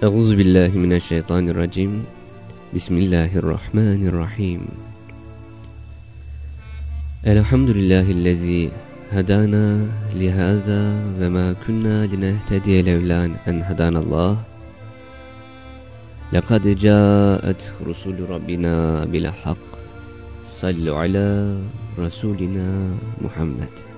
أعوذ بالله من الشيطان الرجيم. بسم الله الرحمن الرحيم. الحمد لله الذي هدانا لهذا وما كنا لنهتدي لولا أن هدانا الله. لقد جاءت رسول ربنا بالحق. صلوا على رسولنا محمد.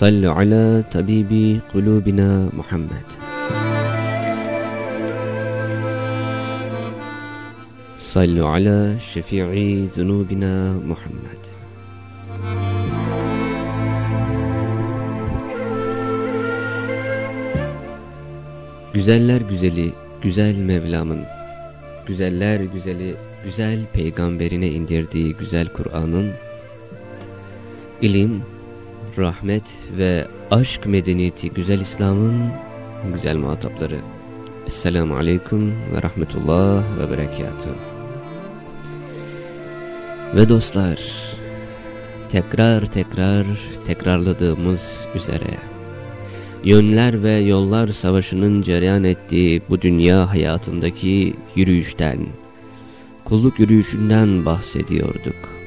صل على طبيب قلوبنا محمد صل على شفيع ذنوبنا محمد Güzeller güzeli, güzel Mevlam'ın, güzeller güzeli, güzel peygamberine indirdiği güzel Kur'an'ın, ilim, rahmet ve aşk medeniyeti güzel İslam'ın güzel muhatapları. Esselamu Aleyküm ve Rahmetullah ve Berekatuhu. Ve dostlar, tekrar tekrar tekrarladığımız üzere, yönler ve yollar savaşının cereyan ettiği bu dünya hayatındaki yürüyüşten, kulluk yürüyüşünden bahsediyorduk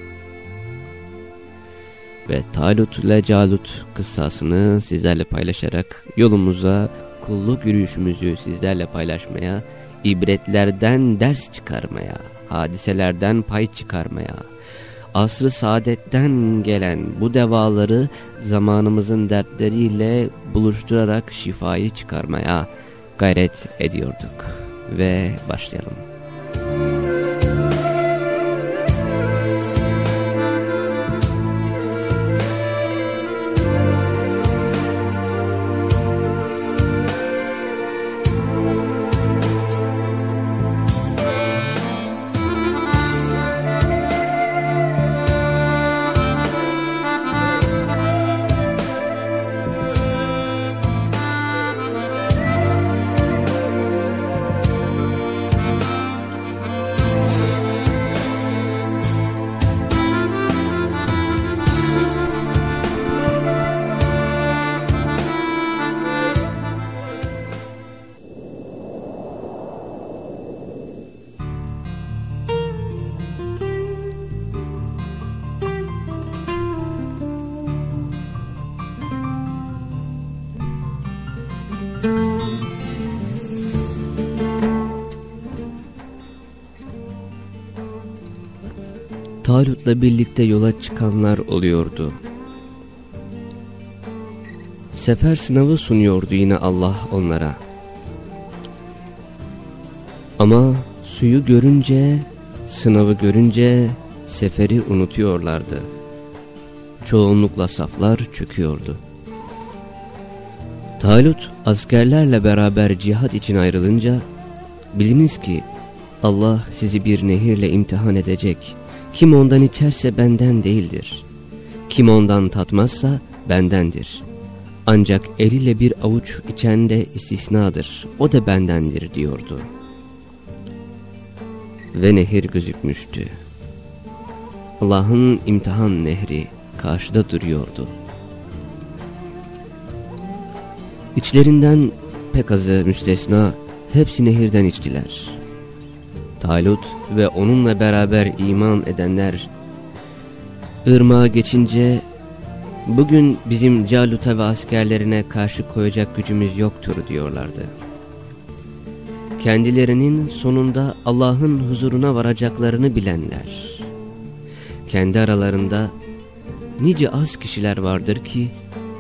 ve Talut ile Calut kıssasını sizlerle paylaşarak yolumuza kulluk yürüyüşümüzü sizlerle paylaşmaya, ibretlerden ders çıkarmaya, hadiselerden pay çıkarmaya, asrı saadetten gelen bu devaları zamanımızın dertleriyle buluşturarak şifayı çıkarmaya gayret ediyorduk. Ve başlayalım. Talut'la birlikte yola çıkanlar oluyordu. Sefer sınavı sunuyordu yine Allah onlara. Ama suyu görünce, sınavı görünce seferi unutuyorlardı. Çoğunlukla saflar çöküyordu. Talut askerlerle beraber cihat için ayrılınca biliniz ki Allah sizi bir nehirle imtihan edecek kim ondan içerse benden değildir. Kim ondan tatmazsa bendendir. Ancak eliyle bir avuç içen de istisnadır. O da bendendir diyordu. Ve nehir gözükmüştü. Allah'ın imtihan nehri karşıda duruyordu. İçlerinden pek azı müstesna hepsi nehirden içtiler. Talut ve onunla beraber iman edenler ırmağa geçince bugün bizim Calut'a ve askerlerine karşı koyacak gücümüz yoktur diyorlardı. Kendilerinin sonunda Allah'ın huzuruna varacaklarını bilenler. Kendi aralarında nice az kişiler vardır ki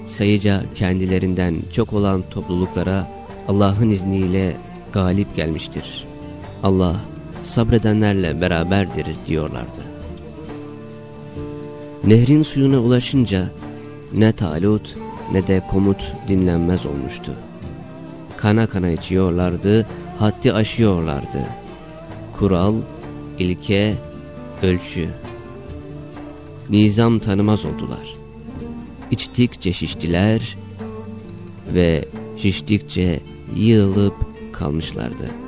sayıca kendilerinden çok olan topluluklara Allah'ın izniyle galip gelmiştir. Allah sabredenlerle beraberdir diyorlardı. Nehrin suyuna ulaşınca ne talut ne de komut dinlenmez olmuştu. Kana kana içiyorlardı, haddi aşıyorlardı. Kural, ilke, ölçü. Nizam tanımaz oldular. İçtikçe şiştiler ve şiştikçe yığılıp kalmışlardı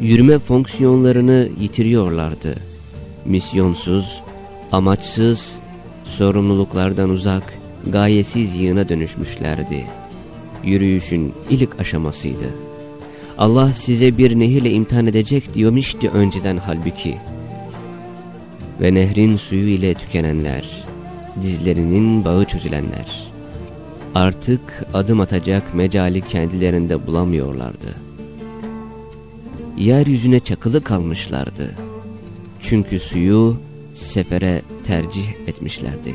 yürüme fonksiyonlarını yitiriyorlardı. Misyonsuz, amaçsız, sorumluluklardan uzak, gayesiz yığına dönüşmüşlerdi. yürüyüşün ilk aşamasıydı. Allah size bir nehirle imtihan edecek diyormuştu önceden halbuki. Ve nehrin suyu ile tükenenler, dizlerinin bağı çözülenler, artık adım atacak mecali kendilerinde bulamıyorlardı. Yeryüzüne çakılı kalmışlardı. Çünkü suyu sefere tercih etmişlerdi.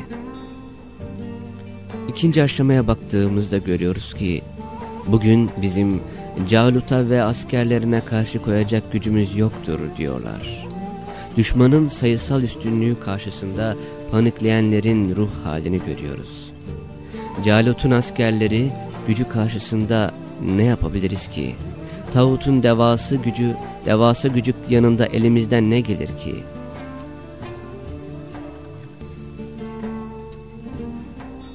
İkinci aşamaya baktığımızda görüyoruz ki bugün bizim Calut'a ve askerlerine karşı koyacak gücümüz yoktur diyorlar. Düşmanın sayısal üstünlüğü karşısında panikleyenlerin ruh halini görüyoruz. Calut'un askerleri gücü karşısında ne yapabiliriz ki? Tağut'un devası gücü, devasa gücü yanında elimizden ne gelir ki?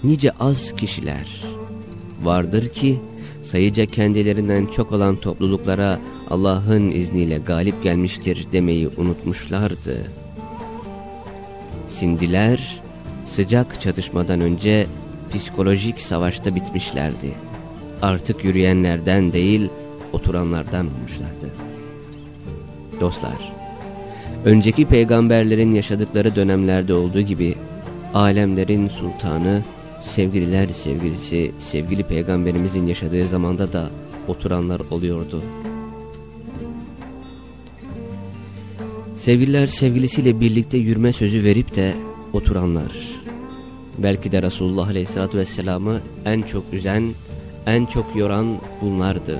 Nice az kişiler vardır ki sayıca kendilerinden çok olan topluluklara Allah'ın izniyle galip gelmiştir demeyi unutmuşlardı. Sindiler sıcak çatışmadan önce psikolojik savaşta bitmişlerdi. Artık yürüyenlerden değil oturanlardan olmuşlardı. Dostlar, önceki peygamberlerin yaşadıkları dönemlerde olduğu gibi alemlerin sultanı sevgililer sevgilisi sevgili peygamberimizin yaşadığı zamanda da oturanlar oluyordu. Sevgililer sevgilisiyle birlikte yürüme sözü verip de oturanlar. Belki de Resulullah Aleyhisselatü Vesselam'ı en çok üzen, en çok yoran bunlardı.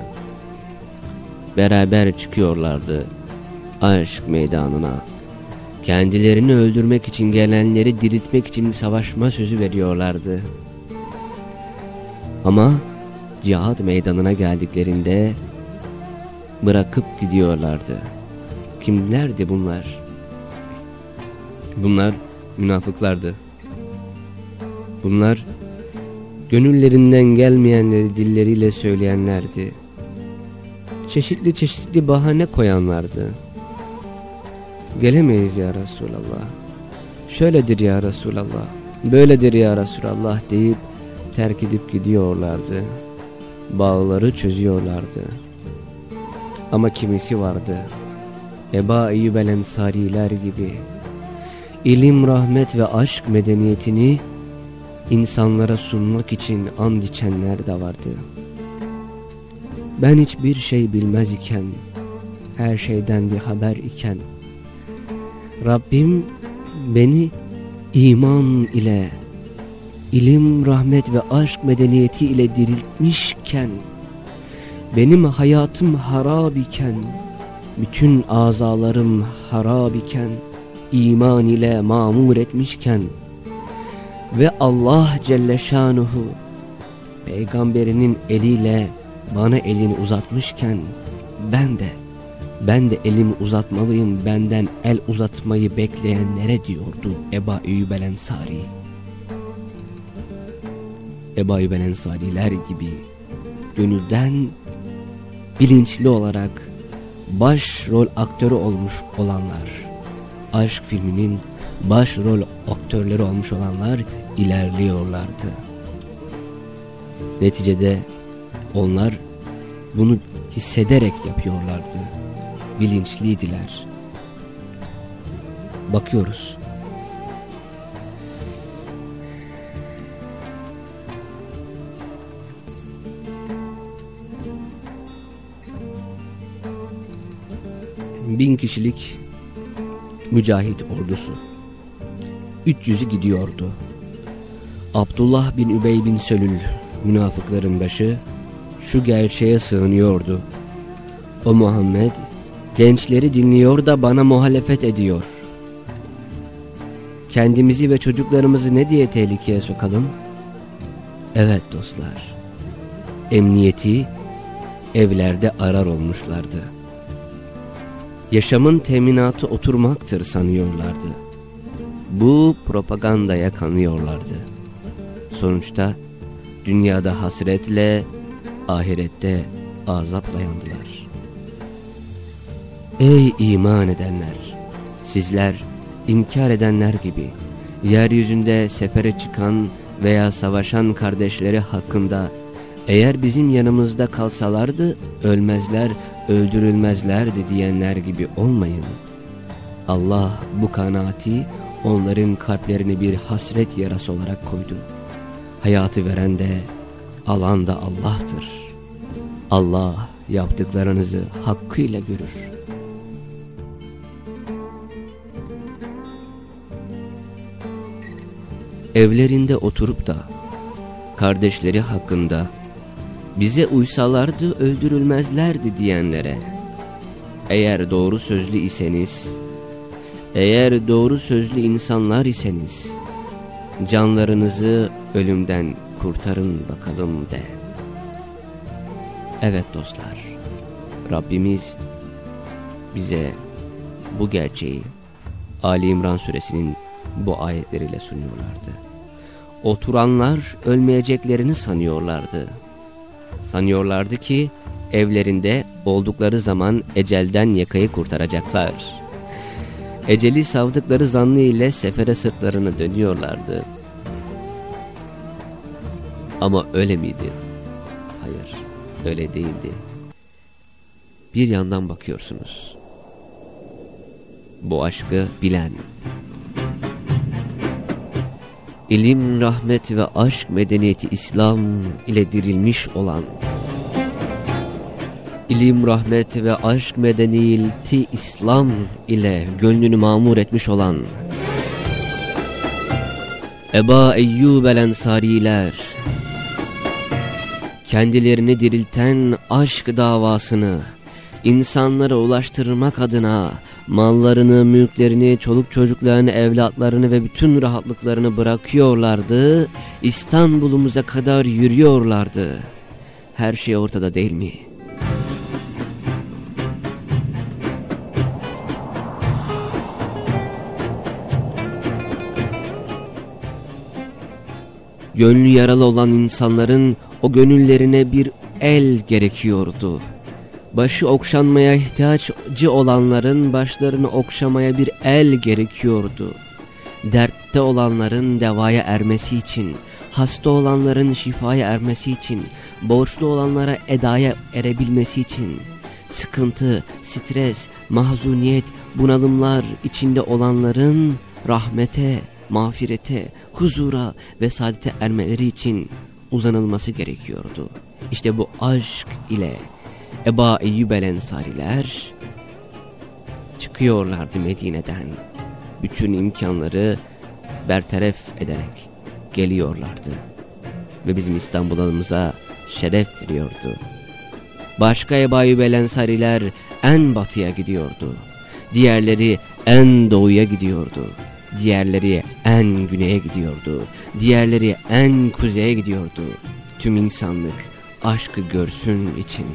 Beraber çıkıyorlardı aşk meydanına. Kendilerini öldürmek için gelenleri diriltmek için savaşma sözü veriyorlardı. Ama cihat meydanına geldiklerinde bırakıp gidiyorlardı. Kimlerdi bunlar? Bunlar münafıklardı. Bunlar gönüllerinden gelmeyenleri dilleriyle söyleyenlerdi. Çeşitli çeşitli bahane koyanlardı. Gelemeyiz ya Resulallah. Şöyledir ya Resulallah. Böyledir ya Resulallah deyip terk edip gidiyorlardı. Bağları çözüyorlardı. Ama kimisi vardı. Eba Eyyub Ensariler gibi. İlim, rahmet ve aşk medeniyetini insanlara sunmak için and içenler de vardı. Ben hiçbir şey bilmez iken, her şeyden bir haber iken, Rabbim beni iman ile, ilim, rahmet ve aşk medeniyeti ile diriltmişken, benim hayatım harab iken, bütün azalarım harab iken, iman ile mamur etmişken ve Allah Celle Şanuhu peygamberinin eliyle bana elini uzatmışken ben de ben de elimi uzatmalıyım benden el uzatmayı bekleyenlere diyordu Eba Eyyub el Ensari. Eba Eyyub el Ensariler gibi gönülden bilinçli olarak başrol aktörü olmuş olanlar, aşk filminin başrol aktörleri olmuş olanlar ilerliyorlardı. Neticede onlar bunu hissederek yapıyorlardı bilinçliydiler. Bakıyoruz. Bin kişilik mücahit ordusu. 300'ü gidiyordu. Abdullah bin Übey bin Sölül münafıkların başı şu gerçeğe sığınıyordu. O Muhammed Gençleri dinliyor da bana muhalefet ediyor. Kendimizi ve çocuklarımızı ne diye tehlikeye sokalım? Evet dostlar. Emniyeti evlerde arar olmuşlardı. Yaşamın teminatı oturmaktır sanıyorlardı. Bu propagandaya kanıyorlardı. Sonuçta dünyada hasretle, ahirette azapla yandılar. Ey iman edenler! Sizler inkar edenler gibi yeryüzünde sefere çıkan veya savaşan kardeşleri hakkında Eğer bizim yanımızda kalsalardı ölmezler, öldürülmezlerdi diyenler gibi olmayın. Allah bu kanaati onların kalplerini bir hasret yarası olarak koydu. Hayatı veren de alan da Allah'tır. Allah yaptıklarınızı hakkıyla görür. Evlerinde oturup da kardeşleri hakkında bize uysalardı öldürülmezlerdi diyenlere eğer doğru sözlü iseniz eğer doğru sözlü insanlar iseniz canlarınızı ölümden kurtarın bakalım de. Evet dostlar, Rabbimiz bize bu gerçeği Ali İmran suresinin bu ayetleriyle sunuyorlardı. Oturanlar ölmeyeceklerini sanıyorlardı. Sanıyorlardı ki evlerinde oldukları zaman ecelden yakayı kurtaracaklar. Eceli savdıkları zannı ile sefere sırtlarını dönüyorlardı. Ama öyle miydi? Hayır, öyle değildi. Bir yandan bakıyorsunuz. Bu aşkı bilen, ilim, rahmet ve aşk medeniyeti İslam ile dirilmiş olan, ilim, rahmet ve aşk medeniyeti İslam ile gönlünü mamur etmiş olan, Eba Eyyub el Ensariler, kendilerini dirilten aşk davasını insanlara ulaştırmak adına mallarını, mülklerini, çoluk çocuklarını, evlatlarını ve bütün rahatlıklarını bırakıyorlardı. İstanbul'umuza kadar yürüyorlardı. Her şey ortada değil mi? Gönlü yaralı olan insanların o gönüllerine bir el gerekiyordu. Başı okşanmaya ihtiyacı olanların başlarını okşamaya bir el gerekiyordu. Dertte olanların devaya ermesi için, hasta olanların şifaya ermesi için, borçlu olanlara edaya erebilmesi için, sıkıntı, stres, mahzuniyet, bunalımlar içinde olanların rahmete, mağfirete, huzura ve saadete ermeleri için uzanılması gerekiyordu. İşte bu aşk ile Eba Eyyub el Ensariler çıkıyorlardı Medine'den. Bütün imkanları bertaraf ederek geliyorlardı. Ve bizim İstanbul'umuza şeref veriyordu. Başka Eba Eyyub el Ensariler en batıya gidiyordu. Diğerleri en doğuya gidiyordu. Diğerleri en güneye gidiyordu. Diğerleri en kuzeye gidiyordu. Tüm insanlık aşkı görsün için.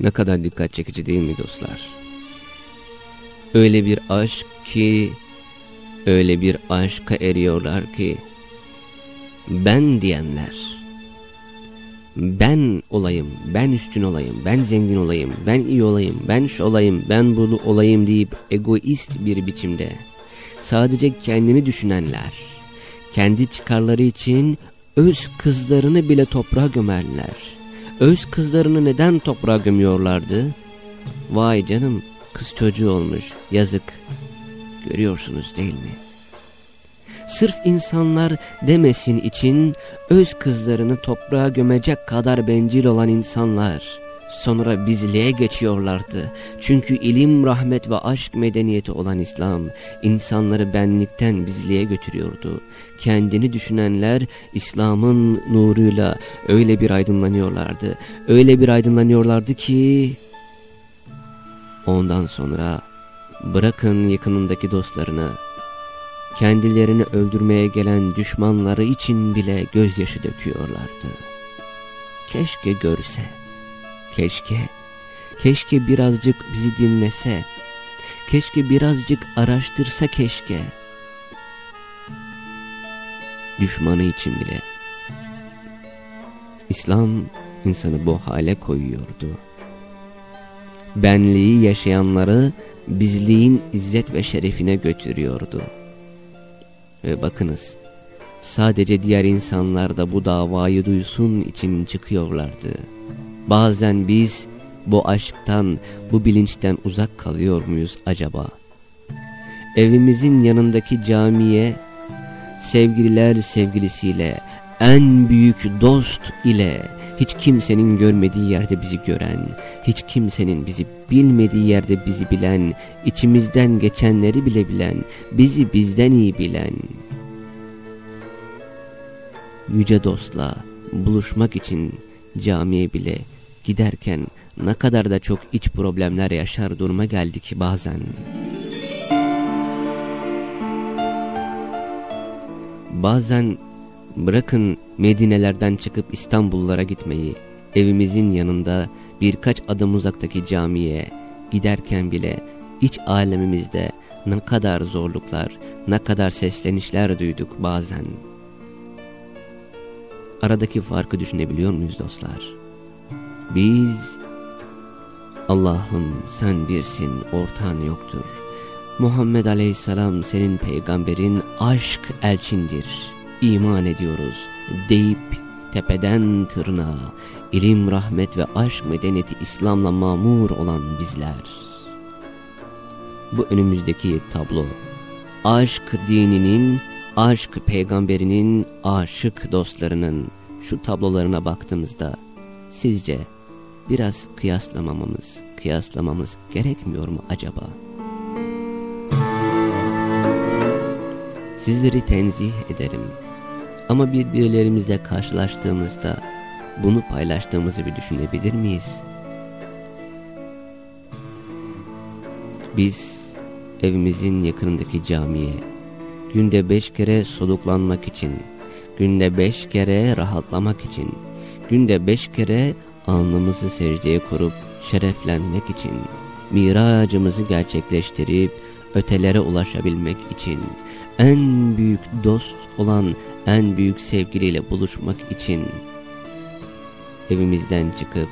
Ne kadar dikkat çekici değil mi dostlar? Öyle bir aşk ki, öyle bir aşka eriyorlar ki, ben diyenler, ben olayım, ben üstün olayım, ben zengin olayım, ben iyi olayım, ben şu olayım, ben bunu olayım deyip egoist bir biçimde, sadece kendini düşünenler, kendi çıkarları için öz kızlarını bile toprağa gömerler öz kızlarını neden toprağa gömüyorlardı? Vay canım kız çocuğu olmuş yazık. Görüyorsunuz değil mi? Sırf insanlar demesin için öz kızlarını toprağa gömecek kadar bencil olan insanlar sonra bizliğe geçiyorlardı. Çünkü ilim, rahmet ve aşk medeniyeti olan İslam insanları benlikten bizliğe götürüyordu. Kendini düşünenler İslam'ın nuruyla öyle bir aydınlanıyorlardı. Öyle bir aydınlanıyorlardı ki ondan sonra bırakın yakınındaki dostlarını kendilerini öldürmeye gelen düşmanları için bile gözyaşı döküyorlardı. Keşke görse Keşke, keşke birazcık bizi dinlese, keşke birazcık araştırsa keşke. Düşmanı için bile İslam insanı bu hale koyuyordu. Benliği yaşayanları bizliğin izzet ve şerefine götürüyordu. Ve bakınız, sadece diğer insanlar da bu davayı duysun için çıkıyorlardı. Bazen biz bu aşktan, bu bilinçten uzak kalıyor muyuz acaba? Evimizin yanındaki camiye, sevgililer sevgilisiyle, en büyük dost ile, hiç kimsenin görmediği yerde bizi gören, hiç kimsenin bizi bilmediği yerde bizi bilen, içimizden geçenleri bile bilen, bizi bizden iyi bilen, yüce dostla buluşmak için camiye bile giderken ne kadar da çok iç problemler yaşar duruma geldik bazen. Bazen bırakın Medinelerden çıkıp İstanbullara gitmeyi, evimizin yanında birkaç adım uzaktaki camiye giderken bile iç alemimizde ne kadar zorluklar, ne kadar seslenişler duyduk bazen. Aradaki farkı düşünebiliyor muyuz dostlar? Biz Allah'ım sen birsin, ortağın yoktur. Muhammed Aleyhisselam senin peygamberin aşk elçindir. İman ediyoruz deyip tepeden tırnağa ilim, rahmet ve aşk medeniyeti İslam'la mamur olan bizler. Bu önümüzdeki tablo aşk dininin, aşk peygamberinin, aşık dostlarının şu tablolarına baktığımızda sizce biraz kıyaslamamamız, kıyaslamamız gerekmiyor mu acaba? Sizleri tenzih ederim. Ama birbirlerimizle karşılaştığımızda bunu paylaştığımızı bir düşünebilir miyiz? Biz evimizin yakınındaki camiye günde beş kere soluklanmak için, günde beş kere rahatlamak için, günde beş kere alnımızı secdeye kurup şereflenmek için, miracımızı gerçekleştirip ötelere ulaşabilmek için, en büyük dost olan en büyük sevgiliyle buluşmak için evimizden çıkıp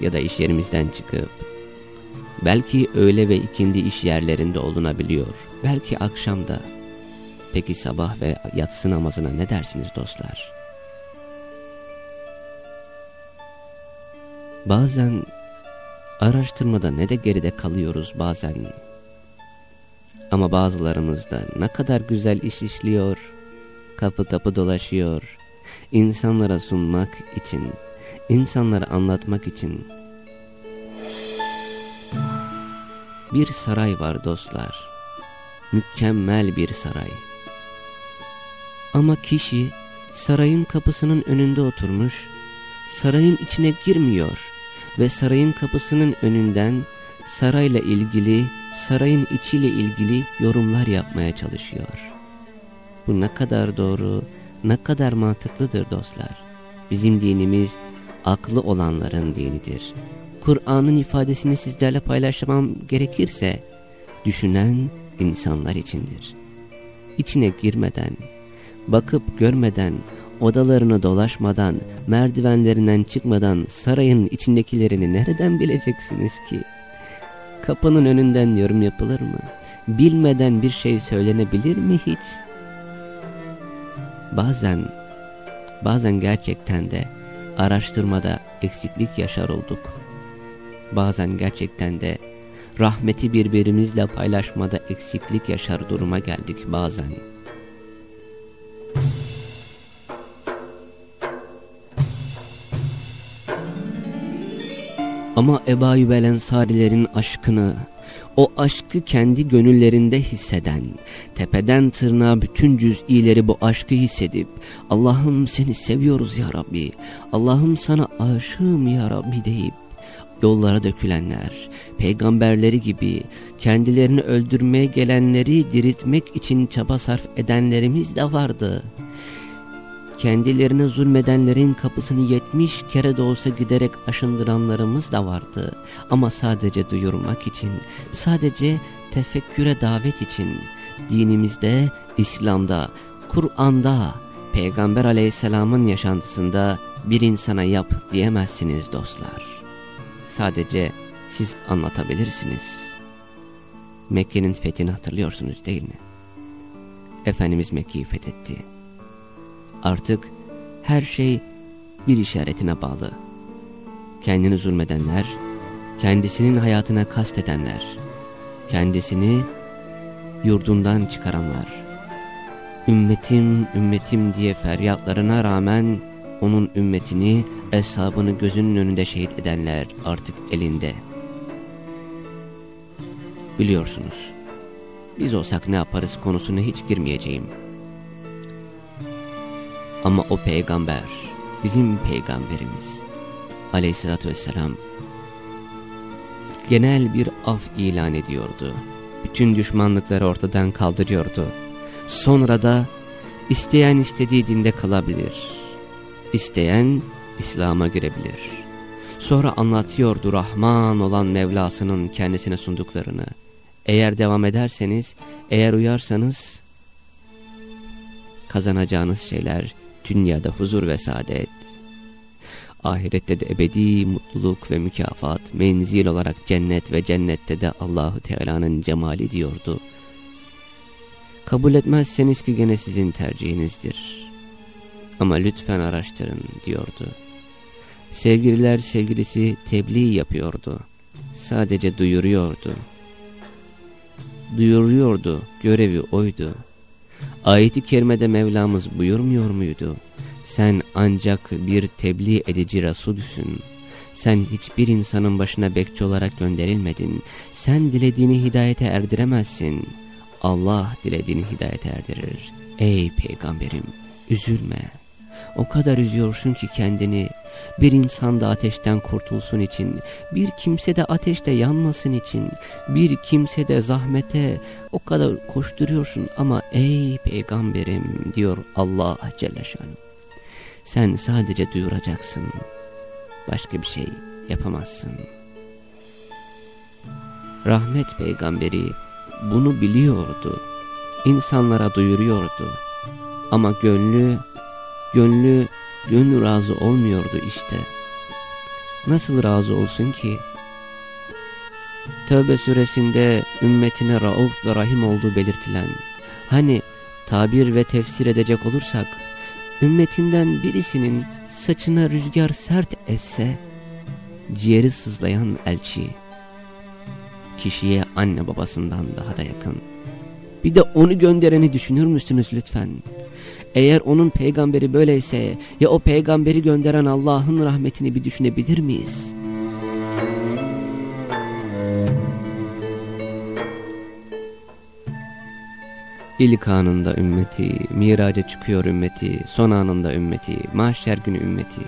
ya da iş yerimizden çıkıp belki öğle ve ikindi iş yerlerinde olunabiliyor. Belki akşamda. Peki sabah ve yatsı namazına ne dersiniz dostlar? Bazen araştırmada ne de geride kalıyoruz bazen. Ama bazılarımız da ne kadar güzel iş işliyor, kapı kapı dolaşıyor, insanlara sunmak için, insanlara anlatmak için. Bir saray var dostlar, mükemmel bir saray. Ama kişi sarayın kapısının önünde oturmuş, sarayın içine girmiyor ve sarayın kapısının önünden sarayla ilgili, sarayın içiyle ilgili yorumlar yapmaya çalışıyor. Bu ne kadar doğru, ne kadar mantıklıdır dostlar. Bizim dinimiz aklı olanların dinidir. Kur'an'ın ifadesini sizlerle paylaşmam gerekirse, düşünen insanlar içindir. İçine girmeden, bakıp görmeden, odalarını dolaşmadan, merdivenlerinden çıkmadan sarayın içindekilerini nereden bileceksiniz ki? Kapının önünden yorum yapılır mı? Bilmeden bir şey söylenebilir mi hiç? Bazen, bazen gerçekten de araştırmada eksiklik yaşar olduk. Bazen gerçekten de rahmeti birbirimizle paylaşmada eksiklik yaşar duruma geldik bazen. Ama Eba Yübel Ensarilerin aşkını, o aşkı kendi gönüllerinde hisseden, tepeden tırnağa bütün cüz'ileri bu aşkı hissedip, Allah'ım seni seviyoruz ya Rabbi, Allah'ım sana aşığım ya Rabbi deyip, yollara dökülenler, peygamberleri gibi kendilerini öldürmeye gelenleri diriltmek için çaba sarf edenlerimiz de vardı kendilerine zulmedenlerin kapısını yetmiş kere de olsa giderek aşındıranlarımız da vardı. Ama sadece duyurmak için, sadece tefekküre davet için dinimizde, İslam'da, Kur'an'da, Peygamber aleyhisselamın yaşantısında bir insana yap diyemezsiniz dostlar. Sadece siz anlatabilirsiniz. Mekke'nin fethini hatırlıyorsunuz değil mi? Efendimiz Mekke'yi fethetti. Artık her şey bir işaretine bağlı. Kendini zulmedenler, kendisinin hayatına kastedenler, kendisini yurdundan çıkaranlar, ümmetim ümmetim diye feryatlarına rağmen onun ümmetini, eshabını gözünün önünde şehit edenler artık elinde. Biliyorsunuz, biz olsak ne yaparız konusuna hiç girmeyeceğim. Ama o peygamber, bizim peygamberimiz aleyhissalatü vesselam genel bir af ilan ediyordu. Bütün düşmanlıkları ortadan kaldırıyordu. Sonra da isteyen istediği dinde kalabilir. İsteyen İslam'a girebilir. Sonra anlatıyordu Rahman olan Mevlasının kendisine sunduklarını. Eğer devam ederseniz, eğer uyarsanız kazanacağınız şeyler dünyada huzur ve saadet. Ahirette de ebedi mutluluk ve mükafat, menzil olarak cennet ve cennette de Allahu Teala'nın cemali diyordu. Kabul etmezseniz ki gene sizin tercihinizdir. Ama lütfen araştırın diyordu. Sevgililer sevgilisi tebliğ yapıyordu. Sadece duyuruyordu. Duyuruyordu, görevi oydu. Ayeti kerimede Mevlamız buyurmuyor muydu? Sen ancak bir tebliğ edici Resulüsün. Sen hiçbir insanın başına bekçi olarak gönderilmedin. Sen dilediğini hidayete erdiremezsin. Allah dilediğini hidayete erdirir. Ey peygamberim üzülme. O kadar üzüyorsun ki kendini bir insan da ateşten kurtulsun için, bir kimse de ateşte yanmasın için, bir kimse de zahmete o kadar koşturuyorsun ama ey peygamberim diyor Allah Celle Şanım. Sen sadece duyuracaksın, başka bir şey yapamazsın. Rahmet peygamberi bunu biliyordu, insanlara duyuruyordu ama gönlü, gönlü Gönlü razı olmuyordu işte. Nasıl razı olsun ki? Tövbe suresinde ümmetine rauf ve rahim olduğu belirtilen, hani tabir ve tefsir edecek olursak, ümmetinden birisinin saçına rüzgar sert esse, ciğeri sızlayan elçi, kişiye anne babasından daha da yakın. Bir de onu göndereni düşünür müsünüz lütfen? Eğer onun peygamberi böyleyse ya o peygamberi gönderen Allah'ın rahmetini bir düşünebilir miyiz? İlk anında ümmeti, miraca çıkıyor ümmeti, son anında ümmeti, mahşer günü ümmeti.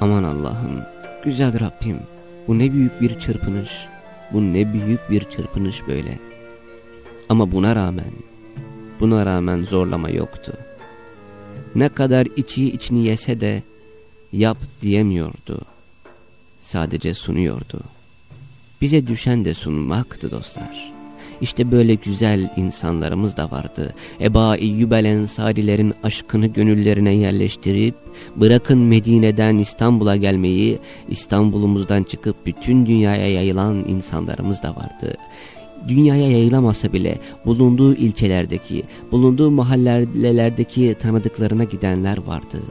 Aman Allah'ım, güzel Rabbim, bu ne büyük bir çırpınış, bu ne büyük bir çırpınış böyle. Ama buna rağmen Buna rağmen zorlama yoktu. Ne kadar içi içini yese de yap diyemiyordu. Sadece sunuyordu. Bize düşen de sunmaktı dostlar. İşte böyle güzel insanlarımız da vardı. Eba İyyübel Ensarilerin aşkını gönüllerine yerleştirip, bırakın Medine'den İstanbul'a gelmeyi, İstanbul'umuzdan çıkıp bütün dünyaya yayılan insanlarımız da vardı dünyaya yayılamasa bile bulunduğu ilçelerdeki, bulunduğu mahallelerdeki tanıdıklarına gidenler vardı.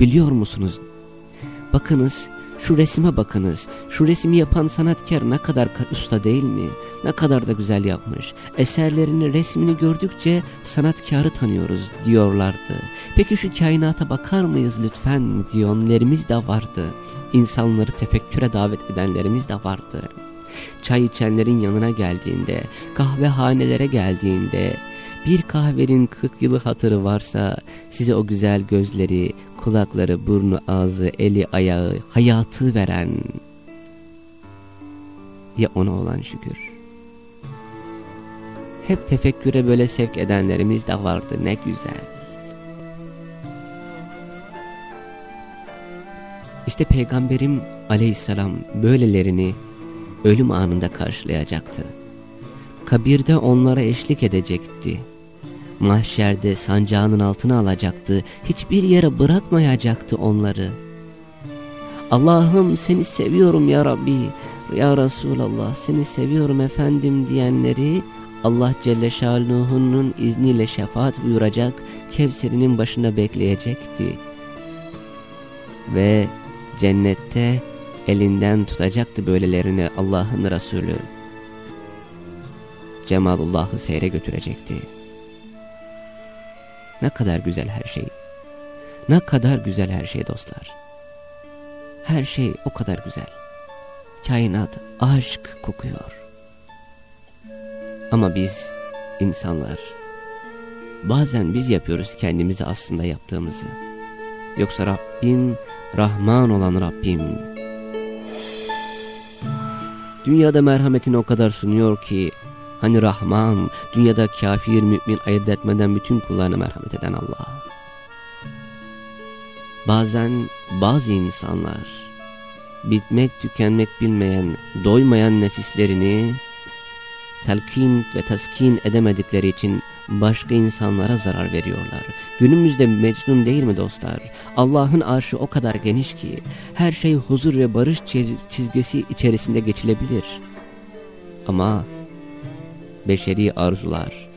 Biliyor musunuz? Bakınız, şu resime bakınız. Şu resmi yapan sanatkar ne kadar usta değil mi? Ne kadar da güzel yapmış. Eserlerini, resmini gördükçe sanatkarı tanıyoruz diyorlardı. Peki şu kainata bakar mıyız lütfen diyenlerimiz de vardı. İnsanları tefekküre davet edenlerimiz de vardı çay içenlerin yanına geldiğinde, kahvehanelere geldiğinde, bir kahvenin 40 yılı hatırı varsa size o güzel gözleri, kulakları, burnu, ağzı, eli, ayağı, hayatı veren ya ona olan şükür. Hep tefekküre böyle sevk edenlerimiz de vardı ne güzel. İşte Peygamberim aleyhisselam böylelerini ölüm anında karşılayacaktı. Kabirde onlara eşlik edecekti. mahşerde sancağının altına alacaktı. Hiçbir yere bırakmayacaktı onları. Allah'ım seni seviyorum ya Rabbi, ya Resulallah seni seviyorum efendim diyenleri Allah Celle Şanuhu'nun izniyle şefaat buyuracak, Kevser'inin başında bekleyecekti. Ve cennette elinden tutacaktı böylelerini Allah'ın Resulü. Cemalullah'ı seyre götürecekti. Ne kadar güzel her şey. Ne kadar güzel her şey dostlar. Her şey o kadar güzel. Kainat aşk kokuyor. Ama biz insanlar bazen biz yapıyoruz kendimizi aslında yaptığımızı. Yoksa Rabbim Rahman olan Rabbim dünyada merhametini o kadar sunuyor ki hani Rahman dünyada kafir mümin ayırt etmeden bütün kullarına merhamet eden Allah. Bazen bazı insanlar bitmek tükenmek bilmeyen doymayan nefislerini telkin ve teskin edemedikleri için başka insanlara zarar veriyorlar. Günümüzde mecnun değil mi dostlar? Allah'ın arşı o kadar geniş ki her şey huzur ve barış çizgisi içerisinde geçilebilir. Ama beşeri arzular,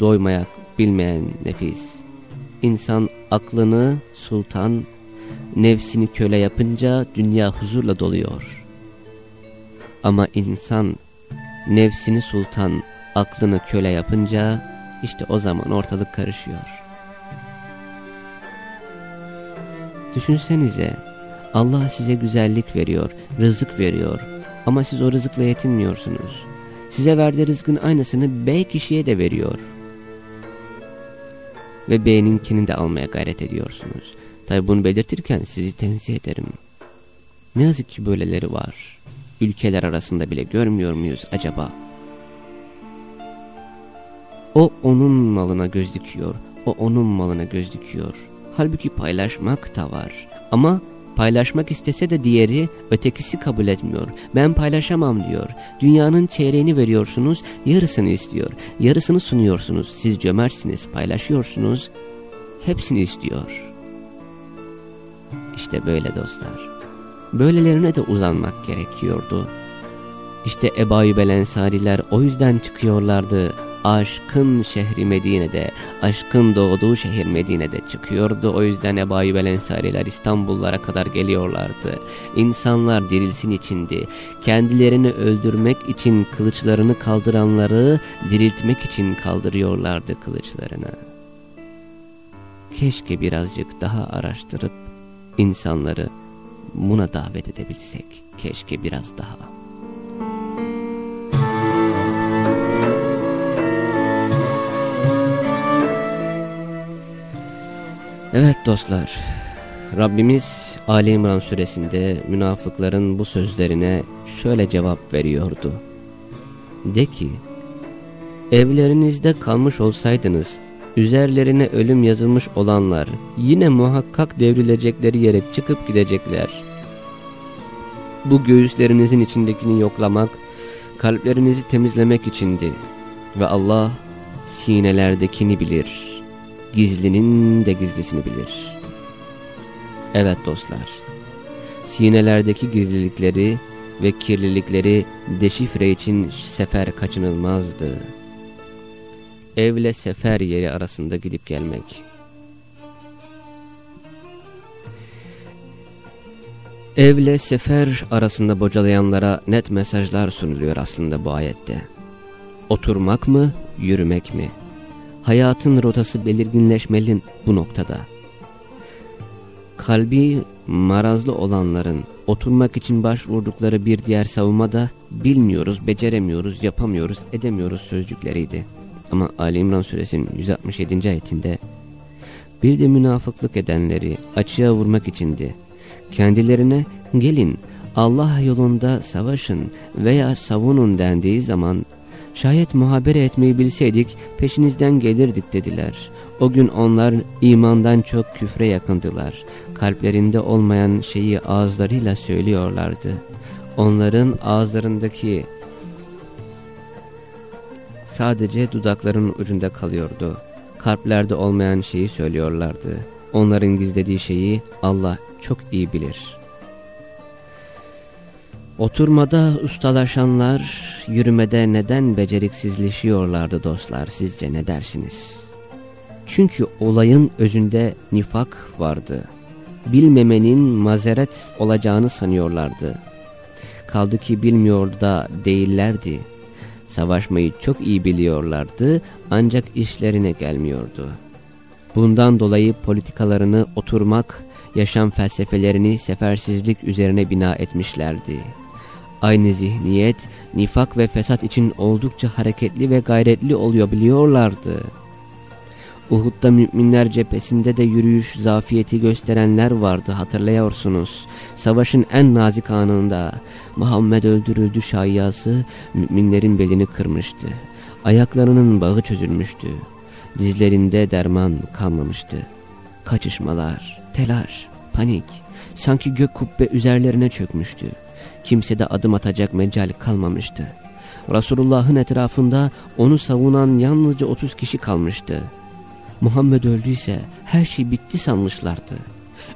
doymayak bilmeyen nefis, insan aklını sultan, nefsini köle yapınca dünya huzurla doluyor. Ama insan nefsini sultan, aklını köle yapınca işte o zaman ortalık karışıyor. Düşünsenize Allah size güzellik veriyor, rızık veriyor ama siz o rızıkla yetinmiyorsunuz. Size verdiği rızkın aynısını B kişiye de veriyor. Ve B'ninkini de almaya gayret ediyorsunuz. Tabi bunu belirtirken sizi tenzih ederim. Ne yazık ki böyleleri var. Ülkeler arasında bile görmüyor muyuz acaba? O onun malına göz dikiyor, o onun malına göz dikiyor. Halbuki paylaşmak da var. Ama paylaşmak istese de diğeri ötekisi kabul etmiyor. Ben paylaşamam diyor. Dünyanın çeyreğini veriyorsunuz, yarısını istiyor. Yarısını sunuyorsunuz. Siz cömertsiniz, paylaşıyorsunuz. Hepsini istiyor. İşte böyle dostlar. Böylelerine de uzanmak gerekiyordu. İşte Ebu Belensariler o yüzden çıkıyorlardı aşkın şehri Medine'de, aşkın doğduğu şehir Medine'de çıkıyordu. O yüzden Ayyub Ensariler İstanbullara kadar geliyorlardı. İnsanlar dirilsin içindi. Kendilerini öldürmek için kılıçlarını kaldıranları diriltmek için kaldırıyorlardı kılıçlarını. Keşke birazcık daha araştırıp insanları buna davet edebilsek. Keşke biraz daha. Evet dostlar, Rabbimiz Ali İmran suresinde münafıkların bu sözlerine şöyle cevap veriyordu. De ki, evlerinizde kalmış olsaydınız, üzerlerine ölüm yazılmış olanlar yine muhakkak devrilecekleri yere çıkıp gidecekler. Bu göğüslerinizin içindekini yoklamak, kalplerinizi temizlemek içindi ve Allah sinelerdekini bilir.'' gizlinin de gizlisini bilir. Evet dostlar, sinelerdeki gizlilikleri ve kirlilikleri deşifre için sefer kaçınılmazdı. Evle sefer yeri arasında gidip gelmek. Evle sefer arasında bocalayanlara net mesajlar sunuluyor aslında bu ayette. Oturmak mı, yürümek mi? hayatın rotası belirginleşmeli bu noktada. Kalbi marazlı olanların oturmak için başvurdukları bir diğer savunma da bilmiyoruz, beceremiyoruz, yapamıyoruz, edemiyoruz sözcükleriydi. Ama Ali İmran suresinin 167. ayetinde bir de münafıklık edenleri açığa vurmak içindi. Kendilerine gelin Allah yolunda savaşın veya savunun dendiği zaman Şayet muhabere etmeyi bilseydik peşinizden gelirdik dediler. O gün onlar imandan çok küfre yakındılar. Kalplerinde olmayan şeyi ağızlarıyla söylüyorlardı. Onların ağızlarındaki sadece dudaklarının ucunda kalıyordu. Kalplerde olmayan şeyi söylüyorlardı. Onların gizlediği şeyi Allah çok iyi bilir. Oturmada ustalaşanlar yürümede neden beceriksizleşiyorlardı dostlar sizce ne dersiniz? Çünkü olayın özünde nifak vardı. Bilmemenin mazeret olacağını sanıyorlardı. Kaldı ki bilmiyor da değillerdi. Savaşmayı çok iyi biliyorlardı ancak işlerine gelmiyordu. Bundan dolayı politikalarını oturmak, yaşam felsefelerini sefersizlik üzerine bina etmişlerdi. Aynı zihniyet, nifak ve fesat için oldukça hareketli ve gayretli oluyor biliyorlardı. Uhud'da müminler cephesinde de yürüyüş zafiyeti gösterenler vardı hatırlıyorsunuz. Savaşın en nazik anında Muhammed öldürüldü şayyası müminlerin belini kırmıştı. Ayaklarının bağı çözülmüştü. Dizlerinde derman kalmamıştı. Kaçışmalar, telaş, panik, sanki gök kubbe üzerlerine çökmüştü. Kimse de adım atacak mecal kalmamıştı. Resulullah'ın etrafında onu savunan yalnızca 30 kişi kalmıştı. Muhammed öldüyse her şey bitti sanmışlardı.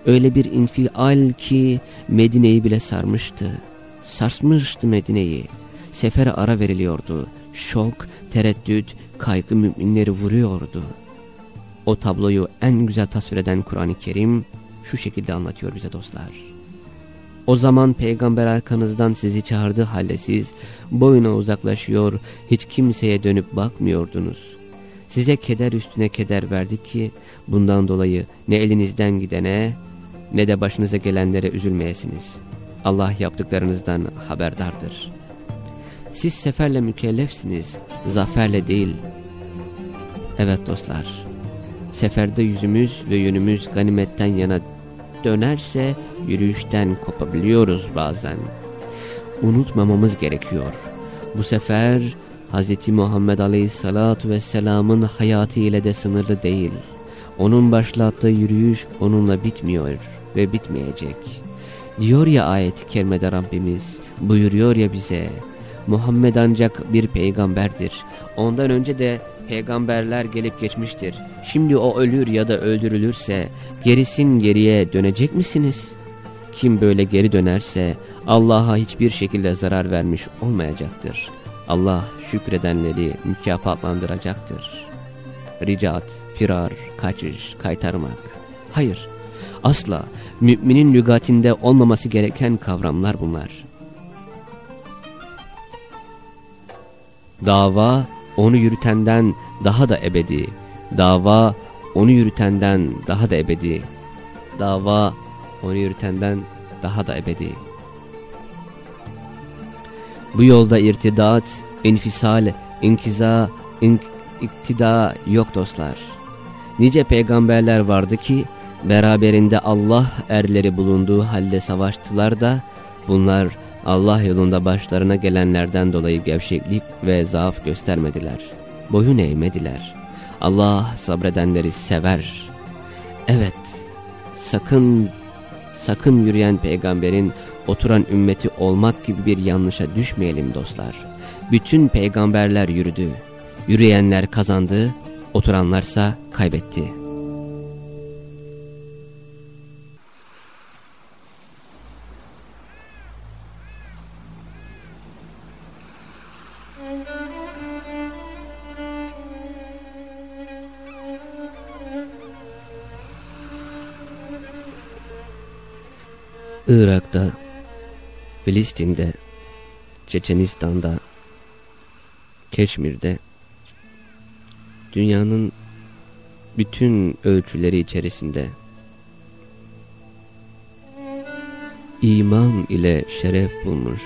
Öyle bir infial ki Medine'yi bile sarmıştı. Sarsmıştı Medine'yi. Sefere ara veriliyordu. Şok, tereddüt, kaygı müminleri vuruyordu. O tabloyu en güzel tasvir eden Kur'an-ı Kerim şu şekilde anlatıyor bize dostlar. O zaman peygamber arkanızdan sizi çağırdı halde siz boyuna uzaklaşıyor, hiç kimseye dönüp bakmıyordunuz. Size keder üstüne keder verdik ki bundan dolayı ne elinizden gidene ne de başınıza gelenlere üzülmeyesiniz. Allah yaptıklarınızdan haberdardır. Siz seferle mükellefsiniz, zaferle değil. Evet dostlar, seferde yüzümüz ve yönümüz ganimetten yana dönerse yürüyüşten kopabiliyoruz bazen. Unutmamamız gerekiyor. Bu sefer Hz. Muhammed Aleyhisselatü Vesselam'ın hayatı ile de sınırlı değil. Onun başlattığı yürüyüş onunla bitmiyor ve bitmeyecek. Diyor ya ayet-i kerimede Rabbimiz, buyuruyor ya bize, Muhammed ancak bir peygamberdir. Ondan önce de peygamberler gelip geçmiştir. Şimdi o ölür ya da öldürülürse gerisin geriye dönecek misiniz? Kim böyle geri dönerse Allah'a hiçbir şekilde zarar vermiş olmayacaktır. Allah şükredenleri mükafatlandıracaktır. Ricat, firar, kaçış, kaytarmak. Hayır, asla müminin lügatinde olmaması gereken kavramlar bunlar. Dava onu yürütenden daha da ebedi. Dava onu yürütenden daha da ebedi. Dava onu yürütenden daha da ebedi. Bu yolda irtidat, infisal, inkiza, ink iktida yok dostlar. Nice peygamberler vardı ki beraberinde Allah erleri bulunduğu halde savaştılar da bunlar Allah yolunda başlarına gelenlerden dolayı gevşeklik ve zaaf göstermediler. Boyun eğmediler. Allah sabredenleri sever. Evet, sakın, sakın yürüyen peygamberin oturan ümmeti olmak gibi bir yanlışa düşmeyelim dostlar. Bütün peygamberler yürüdü. Yürüyenler kazandı, oturanlarsa kaybetti. Irak'ta, Filistin'de, Çeçenistan'da, Keşmir'de, dünyanın bütün ölçüleri içerisinde iman ile şeref bulmuş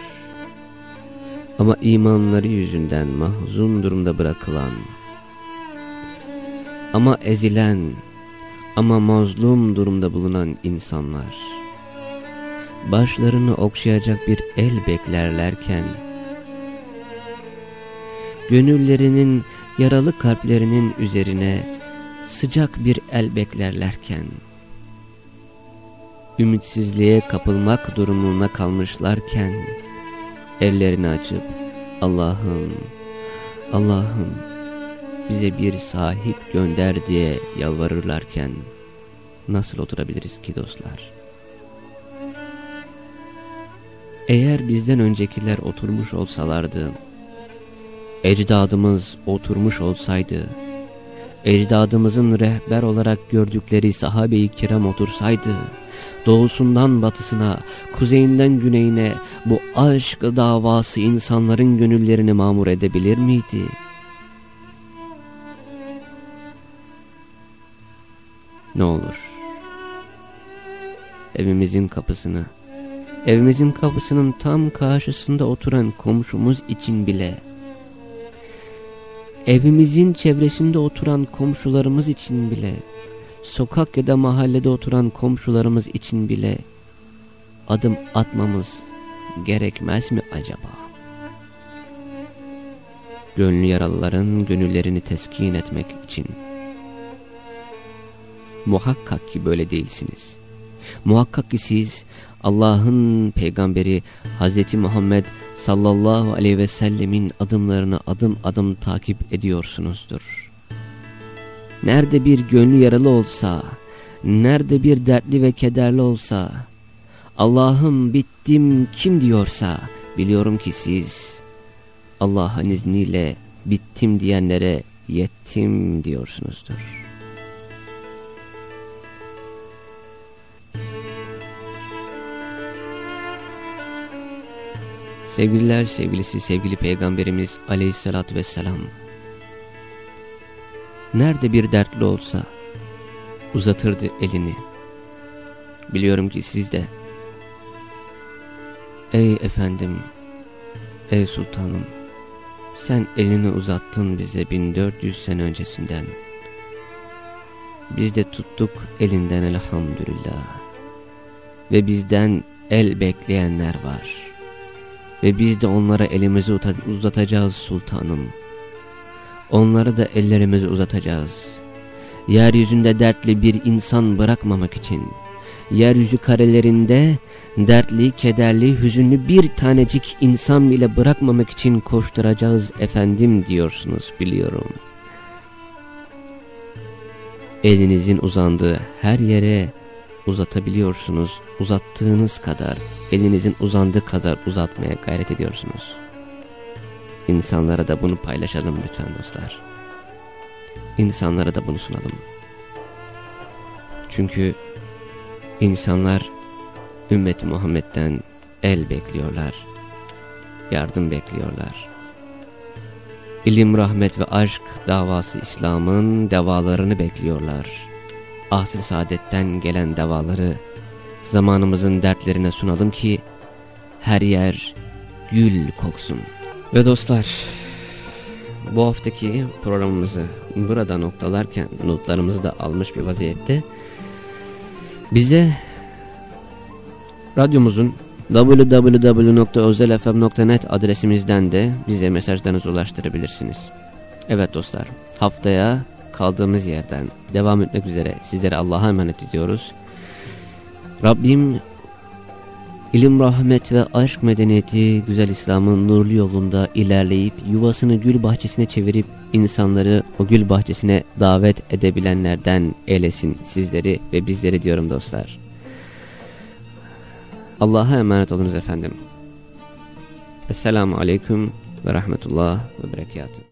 ama imanları yüzünden mahzun durumda bırakılan ama ezilen ama mazlum durumda bulunan insanlar başlarını okşayacak bir el beklerlerken, gönüllerinin yaralı kalplerinin üzerine sıcak bir el beklerlerken, ümitsizliğe kapılmak durumuna kalmışlarken, ellerini açıp Allah'ım Allah'ım bize bir sahip gönder diye yalvarırlarken nasıl oturabiliriz ki dostlar? Eğer bizden öncekiler oturmuş olsalardı, ecdadımız oturmuş olsaydı, ecdadımızın rehber olarak gördükleri sahabe-i kiram otursaydı, doğusundan batısına, kuzeyinden güneyine bu aşk davası insanların gönüllerini mamur edebilir miydi? Ne olur, evimizin kapısını, evimizin kapısının tam karşısında oturan komşumuz için bile, evimizin çevresinde oturan komşularımız için bile, sokak ya da mahallede oturan komşularımız için bile adım atmamız gerekmez mi acaba? Gönlü yaralıların gönüllerini teskin etmek için. Muhakkak ki böyle değilsiniz. Muhakkak ki siz Allah'ın peygamberi Hazreti Muhammed sallallahu aleyhi ve sellemin adımlarını adım adım takip ediyorsunuzdur. Nerede bir gönlü yaralı olsa, nerede bir dertli ve kederli olsa, Allah'ım bittim kim diyorsa, biliyorum ki siz Allah'ın izniyle bittim diyenlere yettim diyorsunuzdur. Sevgililer sevgilisi sevgili peygamberimiz aleyhissalatü vesselam nerede bir dertli olsa uzatırdı elini. Biliyorum ki siz de ey efendim, ey sultanım sen elini uzattın bize 1400 sene öncesinden. Biz de tuttuk elinden elhamdülillah. Ve bizden el bekleyenler var. Ve biz de onlara elimizi uzatacağız sultanım. Onları da ellerimizi uzatacağız. Yeryüzünde dertli bir insan bırakmamak için, yeryüzü karelerinde dertli, kederli, hüzünlü bir tanecik insan bile bırakmamak için koşturacağız efendim diyorsunuz biliyorum. Elinizin uzandığı her yere uzatabiliyorsunuz. Uzattığınız kadar, elinizin uzandığı kadar uzatmaya gayret ediyorsunuz. İnsanlara da bunu paylaşalım lütfen dostlar. İnsanlara da bunu sunalım. Çünkü insanlar ümmet Muhammed'den el bekliyorlar. Yardım bekliyorlar. İlim, rahmet ve aşk davası İslam'ın devalarını bekliyorlar. Asıl saadetten gelen devaları zamanımızın dertlerine sunalım ki her yer gül koksun. Ve dostlar bu haftaki programımızı burada noktalarken notlarımızı da almış bir vaziyette bize radyomuzun www.özelfm.net adresimizden de bize mesajlarınızı ulaştırabilirsiniz. Evet dostlar haftaya kaldığımız yerden devam etmek üzere sizlere Allah'a emanet ediyoruz. Rabbim İlim, rahmet ve aşk medeniyeti güzel İslam'ın nurlu yolunda ilerleyip yuvasını gül bahçesine çevirip insanları o gül bahçesine davet edebilenlerden eylesin sizleri ve bizleri diyorum dostlar. Allah'a emanet olunuz efendim. Esselamu Aleyküm ve Rahmetullah ve Berekatuhu.